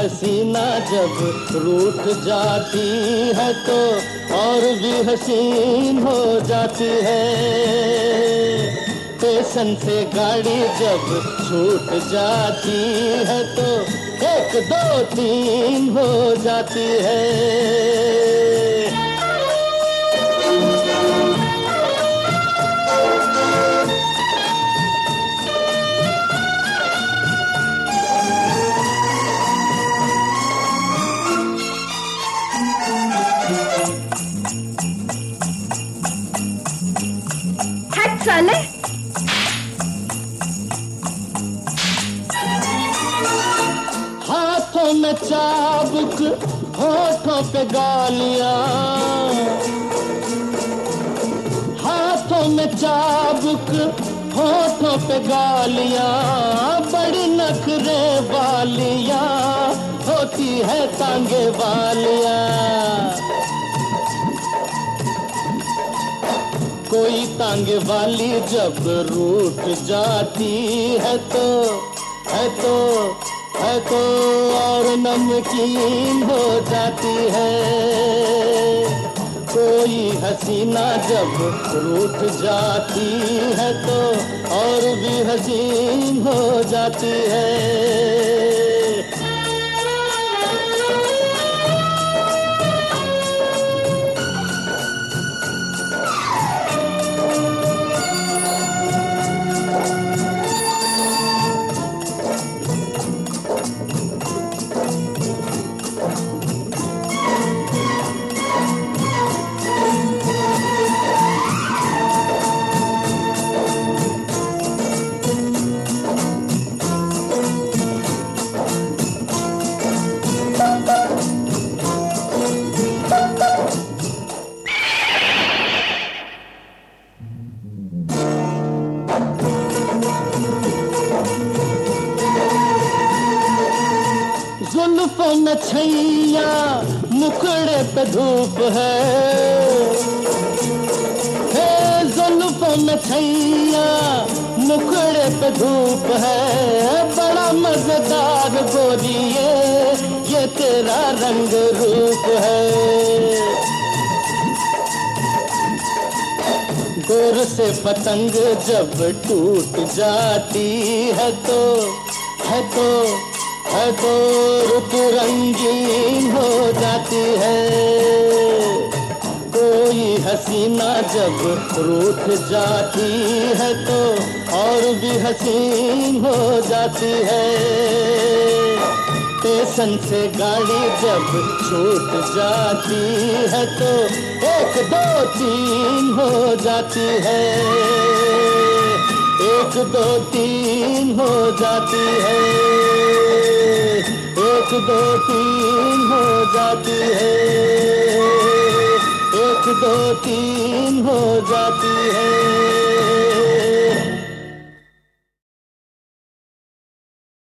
हसीना जब रूठ जाती है तो और भी हसीन हो जाती है। स्टेशन से गाड़ी जब छूट जाती है तो एक दो तीन हो जाती है। साले हाथों में चाबुक, होठों पे गालियाँ। हाथों में चाबुक, होठों पे गालियाँ। बड़ी नखरे वालियाँ, होती है तांगे वालियाँ। कोई तांगे वाली जब रूठ जाती है तो है तो है तो और नमकीन हो जाती है। कोई हसीना जब रूठ जाती है तो और भी हसीन हो जाती है। जुल्फों में छैया मुखड़े पे धूप है। हे जुल्फों में छैया मुखड़े पे धूप है। बड़ा मज़ेदार बोलिए ये तेरा रंग रूप है। गोर से पतंग जब टूट जाती है तो है तो है तो रुत रंगीन हो जाती है। कोई हसीना जब रूठ जाती है तो और भी हसीन हो जाती है। स्टेशन से गाड़ी जब छूट जाती है तो एक दो तीन हो जाती है। एक दो तीन हो जाती है। दो तीन हो जाती है। एक दो तीन हो जाती है।